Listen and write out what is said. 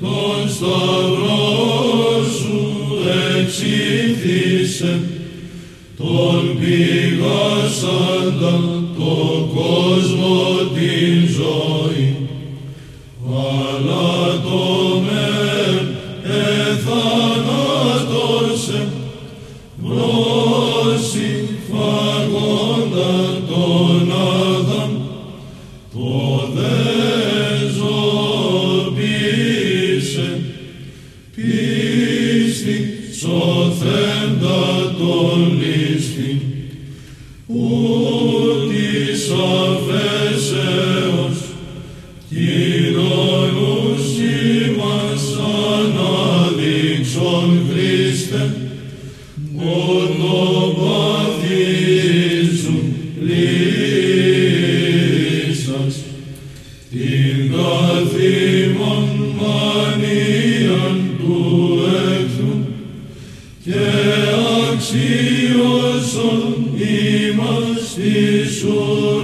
τον σταυρό σου εξήθησε τον πηγάσαντα το κόσμο την ζωή. Αλλά το μεν εθανάτωσε βρώσει φαγόντα τον Άδαμ το δε ζωοποίησε πίστη σωθέντα τον λύστη ούτης αφέσεως κοινωνούς ημάς ανάδειξον Χριστέ ονομαθήσουν λύσας την καθήμον Anxiosum imas issuranium